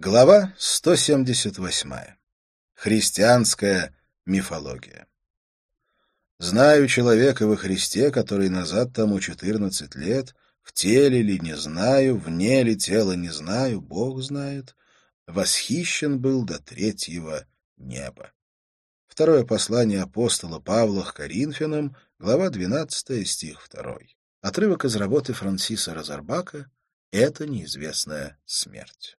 Глава 178. Христианская мифология. Знаю человека во Христе, который назад тому четырнадцать лет, в теле ли не знаю, вне ли тела не знаю, Бог знает, восхищен был до третьего неба. Второе послание апостола Павла к Коринфянам, глава 12, стих 2. Отрывок из работы Франсиса Розарбака «Это неизвестная смерть».